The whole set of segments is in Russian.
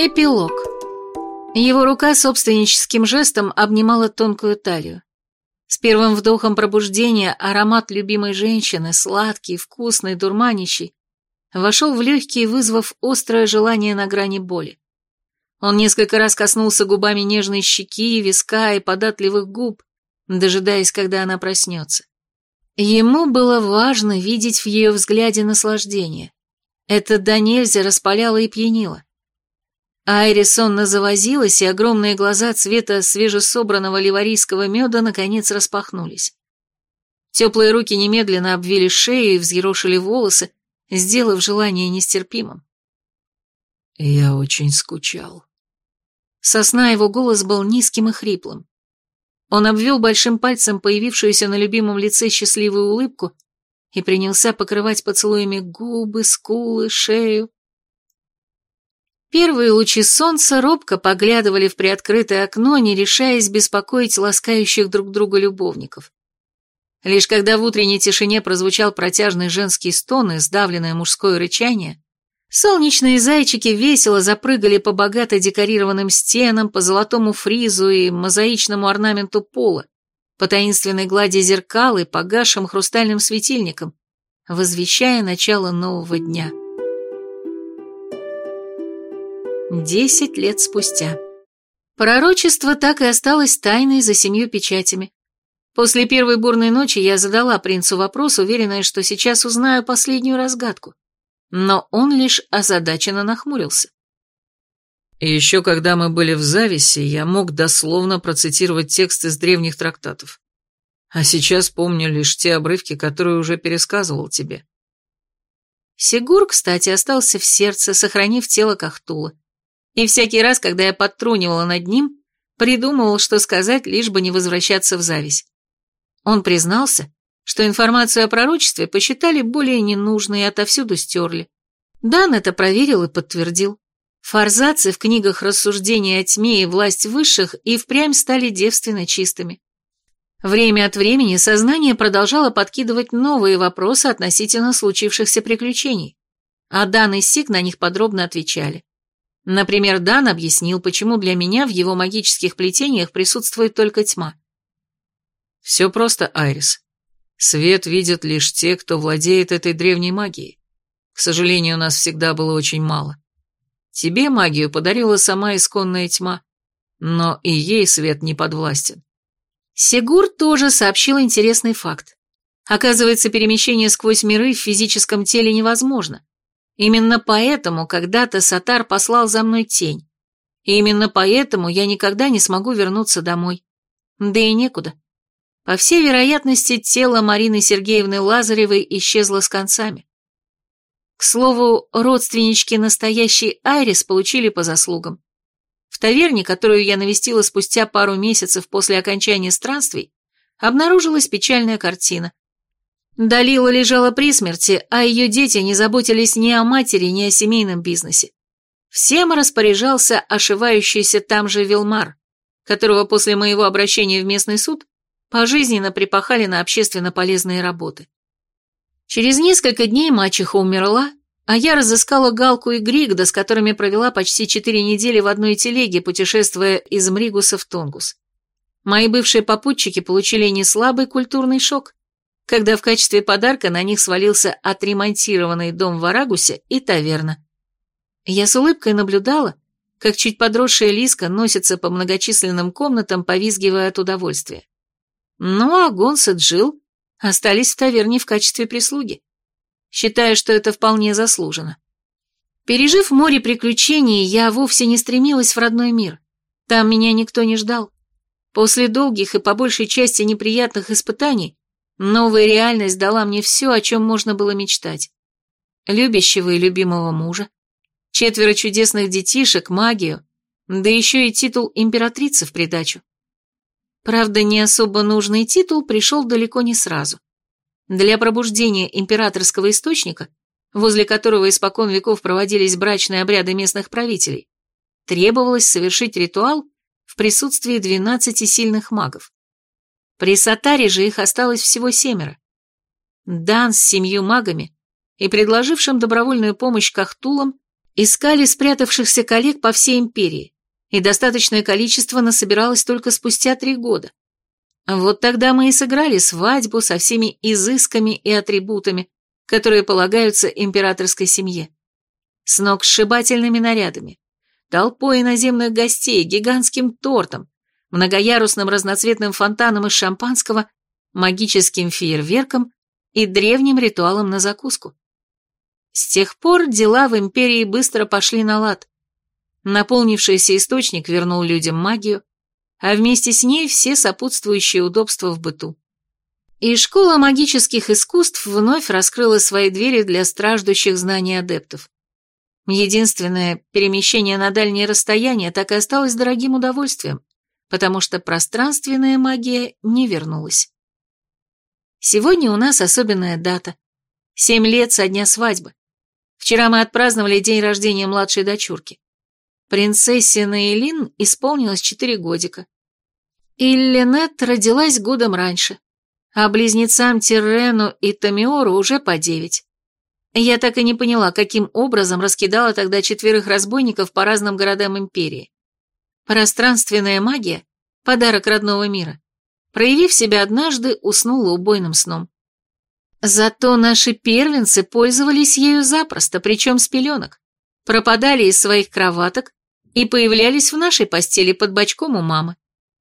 Эпилог. Его рука собственническим жестом обнимала тонкую талию. С первым вдохом пробуждения аромат любимой женщины, сладкий, вкусный, дурманящий, вошел в легкие, вызвав острое желание на грани боли. Он несколько раз коснулся губами нежной щеки, виска и податливых губ, дожидаясь, когда она проснется. Ему было важно видеть в ее взгляде наслаждение. Это до нельзя распаляло и пьянило. Айрис сонно завозилась, и огромные глаза цвета свежесобранного ливарийского меда наконец распахнулись. Теплые руки немедленно обвили шею и взъерошили волосы, сделав желание нестерпимым. «Я очень скучал». Сосна его голос был низким и хриплым. Он обвел большим пальцем появившуюся на любимом лице счастливую улыбку и принялся покрывать поцелуями губы, скулы, шею. Первые лучи солнца робко поглядывали в приоткрытое окно, не решаясь беспокоить ласкающих друг друга любовников. Лишь когда в утренней тишине прозвучал протяжный женский стон и сдавленное мужское рычание, солнечные зайчики весело запрыгали по богато декорированным стенам, по золотому фризу и мозаичному орнаменту пола, по таинственной глади зеркал и погасшим хрустальным светильникам, возвещая начало нового дня. Десять лет спустя. Пророчество так и осталось тайной за семью печатями. После первой бурной ночи я задала принцу вопрос, уверенная, что сейчас узнаю последнюю разгадку. Но он лишь озадаченно нахмурился. еще когда мы были в зависе, я мог дословно процитировать текст из древних трактатов. А сейчас помню лишь те обрывки, которые уже пересказывал тебе. Сигур, кстати, остался в сердце, сохранив тело Кахтула. И всякий раз, когда я подтрунивала над ним, придумывал, что сказать, лишь бы не возвращаться в зависть. Он признался, что информацию о пророчестве посчитали более ненужной и отовсюду стерли. Дан это проверил и подтвердил. Форзацы в книгах рассуждения о тьме и власть высших и впрямь стали девственно чистыми. Время от времени сознание продолжало подкидывать новые вопросы относительно случившихся приключений, а Дан и Сик на них подробно отвечали. Например, Дан объяснил, почему для меня в его магических плетениях присутствует только тьма. Все просто, Айрис. Свет видят лишь те, кто владеет этой древней магией. К сожалению, у нас всегда было очень мало. Тебе магию подарила сама исконная тьма, но и ей свет не подвластен. Сигур тоже сообщил интересный факт. Оказывается, перемещение сквозь миры в физическом теле невозможно. Именно поэтому когда-то Сатар послал за мной тень. И именно поэтому я никогда не смогу вернуться домой. Да и некуда. По всей вероятности, тело Марины Сергеевны Лазаревой исчезло с концами. К слову, родственнички настоящей Айрис получили по заслугам. В таверне, которую я навестила спустя пару месяцев после окончания странствий, обнаружилась печальная картина. Далила лежала при смерти, а ее дети не заботились ни о матери, ни о семейном бизнесе. Всем распоряжался ошивающийся там же Вилмар, которого после моего обращения в местный суд пожизненно припахали на общественно полезные работы. Через несколько дней мачеха умерла, а я разыскала Галку и Григда, с которыми провела почти четыре недели в одной телеге, путешествуя из Мригуса в Тунгус. Мои бывшие попутчики получили неслабый культурный шок когда в качестве подарка на них свалился отремонтированный дом в Арагусе и таверна. Я с улыбкой наблюдала, как чуть подросшая Лиска носится по многочисленным комнатам, повизгивая от удовольствия. Ну а Гонс и Джилл остались в таверне в качестве прислуги, считая, что это вполне заслужено. Пережив море приключений, я вовсе не стремилась в родной мир. Там меня никто не ждал. После долгих и по большей части неприятных испытаний Новая реальность дала мне все, о чем можно было мечтать. Любящего и любимого мужа, четверо чудесных детишек, магию, да еще и титул императрицы в придачу. Правда, не особо нужный титул пришел далеко не сразу. Для пробуждения императорского источника, возле которого испокон веков проводились брачные обряды местных правителей, требовалось совершить ритуал в присутствии 12 сильных магов. При Сатаре же их осталось всего семеро. Дан с семью магами и предложившим добровольную помощь Кахтулам Искали спрятавшихся коллег по всей империи, и достаточное количество насобиралось только спустя три года. Вот тогда мы и сыграли свадьбу со всеми изысками и атрибутами, которые полагаются императорской семье. С ног сшибательными нарядами, толпой иноземных гостей, гигантским тортом, многоярусным разноцветным фонтаном из шампанского, магическим фейерверком и древним ритуалом на закуску. С тех пор дела в империи быстро пошли на лад. Наполнившийся источник вернул людям магию, а вместе с ней все сопутствующие удобства в быту. И школа магических искусств вновь раскрыла свои двери для страждущих знаний адептов. Единственное, перемещение на дальние расстояния так и осталось дорогим удовольствием, потому что пространственная магия не вернулась. Сегодня у нас особенная дата. Семь лет со дня свадьбы. Вчера мы отпраздновали день рождения младшей дочурки. Принцессе Наилин исполнилось четыре годика. Иллинет родилась годом раньше, а близнецам Тиррену и Тамиору уже по девять. Я так и не поняла, каким образом раскидала тогда четверых разбойников по разным городам Империи. Пространственная магия — подарок родного мира. Проявив себя однажды, уснула убойным сном. Зато наши первенцы пользовались ею запросто, причем с пеленок. Пропадали из своих кроваток и появлялись в нашей постели под бочком у мамы.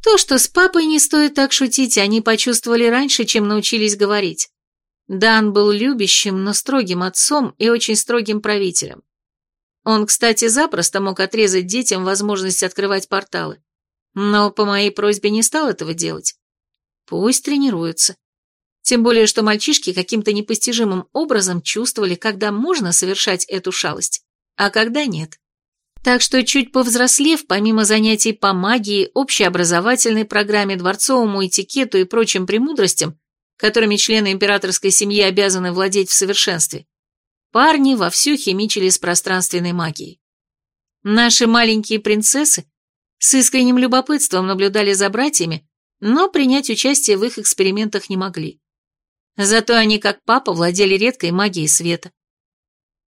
То, что с папой не стоит так шутить, они почувствовали раньше, чем научились говорить. Дан был любящим, но строгим отцом и очень строгим правителем. Он, кстати, запросто мог отрезать детям возможность открывать порталы. Но по моей просьбе не стал этого делать. Пусть тренируются. Тем более, что мальчишки каким-то непостижимым образом чувствовали, когда можно совершать эту шалость, а когда нет. Так что, чуть повзрослев, помимо занятий по магии, общеобразовательной программе, дворцовому этикету и прочим премудростям, которыми члены императорской семьи обязаны владеть в совершенстве, парни вовсю химичили с пространственной магией. Наши маленькие принцессы с искренним любопытством наблюдали за братьями, но принять участие в их экспериментах не могли. Зато они, как папа, владели редкой магией света.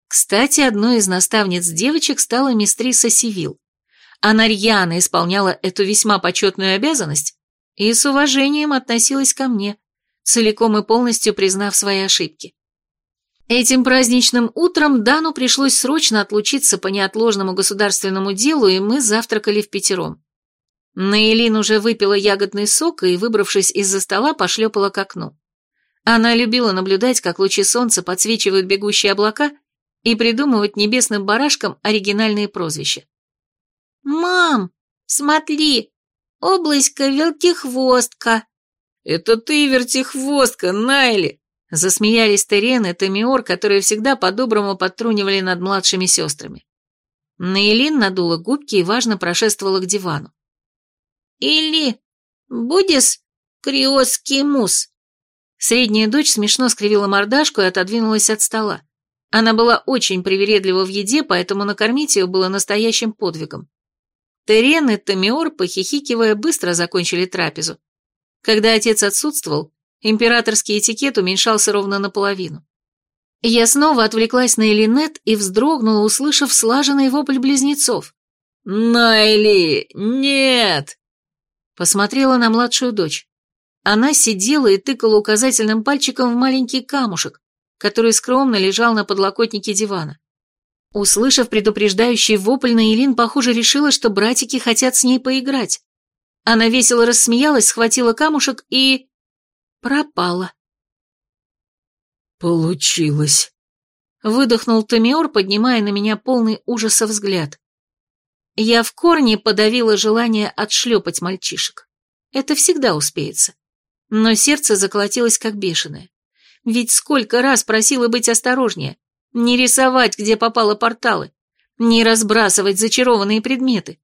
Кстати, одной из наставниц девочек стала мистриса Сивил. Она рьяно исполняла эту весьма почетную обязанность и с уважением относилась ко мне, целиком и полностью признав свои ошибки. Этим праздничным утром Дану пришлось срочно отлучиться по неотложному государственному делу, и мы завтракали в пятером. Наилин уже выпила ягодный сок и, выбравшись из-за стола, пошлепала к окну. Она любила наблюдать, как лучи солнца подсвечивают бегущие облака и придумывать небесным барашкам оригинальные прозвища. «Мам, смотри, обласька вертихвостка!» «Это ты, вертихвостка, Найли!» Засмеялись Терен и Тамиор, которые всегда по-доброму подтрунивали над младшими сестрами. Наилин надула губки и важно прошествовала к дивану. «Или будешь криосский мус?» Средняя дочь смешно скривила мордашку и отодвинулась от стола. Она была очень привередлива в еде, поэтому накормить ее было настоящим подвигом. Терен и Тамиор, похихикивая, быстро закончили трапезу. Когда отец отсутствовал, императорский этикет уменьшался ровно наполовину. Я снова отвлеклась на Элинет и вздрогнула, услышав слаженный вопль близнецов. «Найли! Нет!» Посмотрела на младшую дочь. Она сидела и тыкала указательным пальчиком в маленький камушек, который скромно лежал на подлокотнике дивана. Услышав предупреждающий вопль, Наилин, похоже, решила, что братики хотят с ней поиграть. Она весело рассмеялась, схватила камушек и... пропала. «Получилось», — выдохнул Тамиор, поднимая на меня полный ужаса взгляд. Я в корне подавила желание отшлепать мальчишек. Это всегда успеется но сердце заколотилось как бешеное. Ведь сколько раз просила быть осторожнее, не рисовать, где попало порталы, не разбрасывать зачарованные предметы.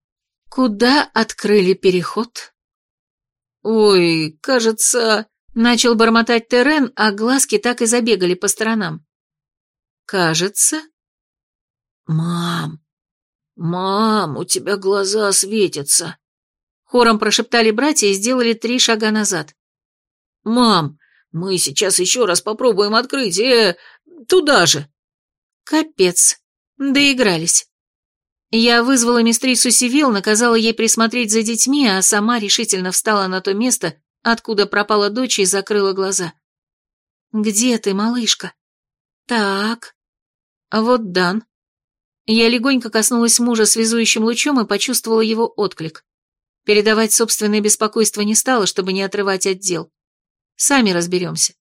Куда открыли переход? «Ой, кажется...» — начал бормотать Терен, а глазки так и забегали по сторонам. «Кажется...» «Мам, мам, у тебя глаза светятся!» Хором прошептали братья и сделали три шага назад. «Мам, мы сейчас еще раз попробуем открыть, э, туда же». Капец. Доигрались. Я вызвала мистрису Сивил, наказала ей присмотреть за детьми, а сама решительно встала на то место, откуда пропала дочь и закрыла глаза. «Где ты, малышка?» «Так...» Вот Дан. Я легонько коснулась мужа связующим лучом и почувствовала его отклик. Передавать собственное беспокойство не стала, чтобы не отрывать отдел. Сами разберемся.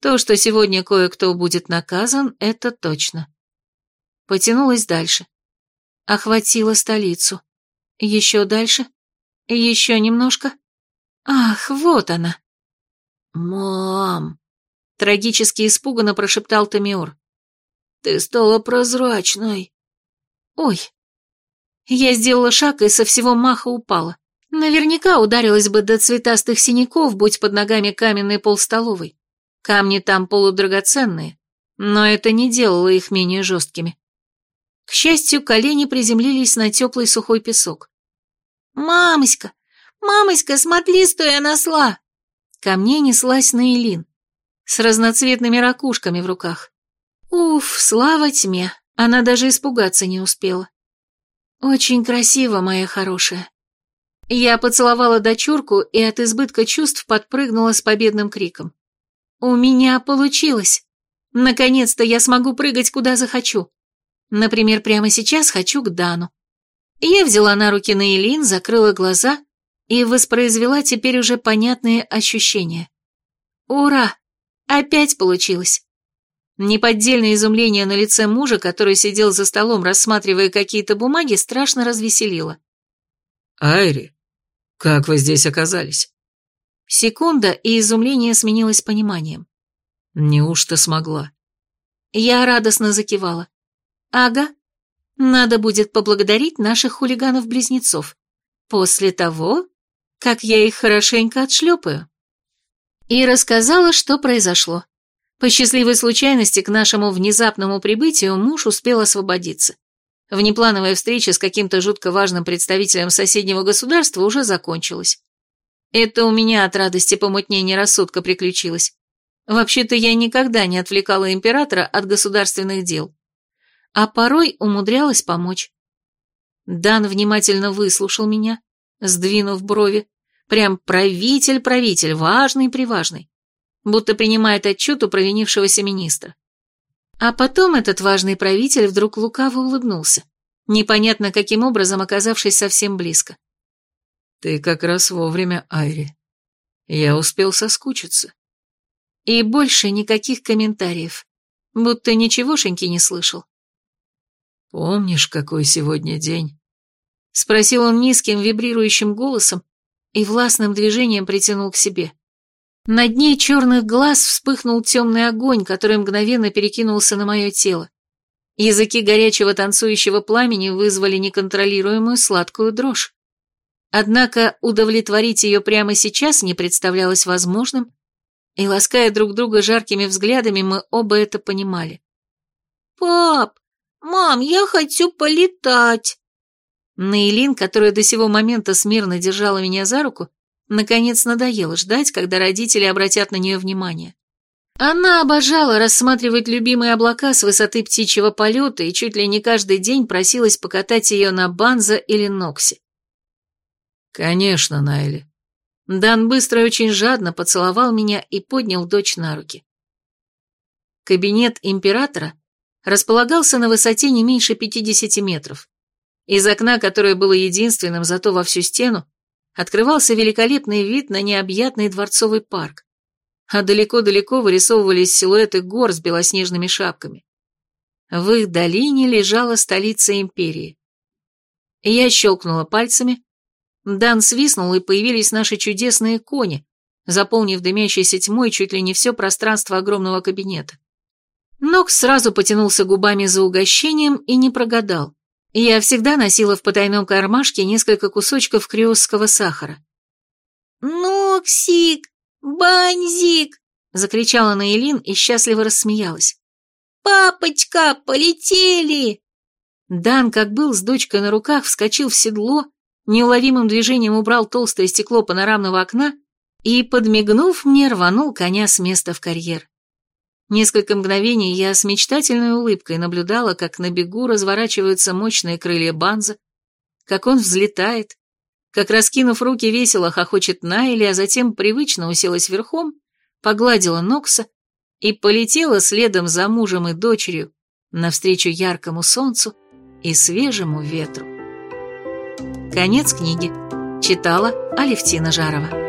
То, что сегодня кое-кто будет наказан, это точно. Потянулась дальше. Охватила столицу. Еще дальше. Еще немножко. Ах, вот она. «Мам!» Трагически испуганно прошептал Тамиор. «Ты стала прозрачной». «Ой». Я сделала шаг и со всего маха упала. Наверняка ударилась бы до цветастых синяков, будь под ногами каменный пол столовой. Камни там полудрагоценные, но это не делало их менее жесткими. К счастью, колени приземлились на теплый сухой песок. «Мамоська! Мамоська, смотри, что я насла!» Ко мне неслась Наилин с разноцветными ракушками в руках. Уф, слава тьме, она даже испугаться не успела. Очень красиво, моя хорошая. Я поцеловала дочурку и от избытка чувств подпрыгнула с победным криком. У меня получилось! Наконец-то я смогу прыгать куда захочу. Например, прямо сейчас хочу к Дану. Я взяла на руки Наилин, закрыла глаза и воспроизвела теперь уже понятные ощущения. Ура! Опять получилось. Неподдельное изумление на лице мужа, который сидел за столом, рассматривая какие-то бумаги, страшно развеселило. «Айри, как вы здесь оказались?» Секунда, и изумление сменилось пониманием. «Неужто смогла?» Я радостно закивала. «Ага, надо будет поблагодарить наших хулиганов-близнецов. После того, как я их хорошенько отшлепаю» и рассказала, что произошло. По счастливой случайности к нашему внезапному прибытию муж успел освободиться. Внеплановая встреча с каким-то жутко важным представителем соседнего государства уже закончилась. Это у меня от радости помутнения рассудка приключилось. Вообще-то я никогда не отвлекала императора от государственных дел. А порой умудрялась помочь. Дан внимательно выслушал меня, сдвинув брови, Прям правитель-правитель, важный-приважный. Будто принимает отчет у провинившегося министра. А потом этот важный правитель вдруг лукаво улыбнулся, непонятно каким образом оказавшись совсем близко. «Ты как раз вовремя, Айри. Я успел соскучиться». И больше никаких комментариев, будто ничегошеньки не слышал. «Помнишь, какой сегодня день?» Спросил он низким вибрирующим голосом, и властным движением притянул к себе. На дне черных глаз вспыхнул темный огонь, который мгновенно перекинулся на мое тело. Языки горячего танцующего пламени вызвали неконтролируемую сладкую дрожь. Однако удовлетворить ее прямо сейчас не представлялось возможным, и, лаская друг друга жаркими взглядами, мы оба это понимали. «Пап, мам, я хочу полетать!» Нейлин, которая до сего момента смирно держала меня за руку, наконец надоело ждать, когда родители обратят на нее внимание. Она обожала рассматривать любимые облака с высоты птичьего полета и чуть ли не каждый день просилась покатать ее на Банза или Ноксе. «Конечно, Найли». Дан быстро и очень жадно поцеловал меня и поднял дочь на руки. Кабинет императора располагался на высоте не меньше 50 метров. Из окна, которое было единственным, зато во всю стену, открывался великолепный вид на необъятный дворцовый парк, а далеко-далеко вырисовывались силуэты гор с белоснежными шапками. В их долине лежала столица империи. Я щелкнула пальцами, Дан свистнул, и появились наши чудесные кони, заполнив дымящейся тьмой чуть ли не все пространство огромного кабинета. Нокс сразу потянулся губами за угощением и не прогадал. Я всегда носила в потайном кармашке несколько кусочков криосского сахара. «Ноксик! Банзик!» — закричала Наилин и счастливо рассмеялась. «Папочка, полетели!» Дан, как был с дочкой на руках, вскочил в седло, неуловимым движением убрал толстое стекло панорамного окна и, подмигнув мне, рванул коня с места в карьер. Несколько мгновений я с мечтательной улыбкой наблюдала, как на бегу разворачиваются мощные крылья Банза, как он взлетает, как, раскинув руки, весело хохочет Найли, а затем привычно уселась верхом, погладила Нокса и полетела следом за мужем и дочерью навстречу яркому солнцу и свежему ветру. Конец книги. Читала Алевтина Жарова.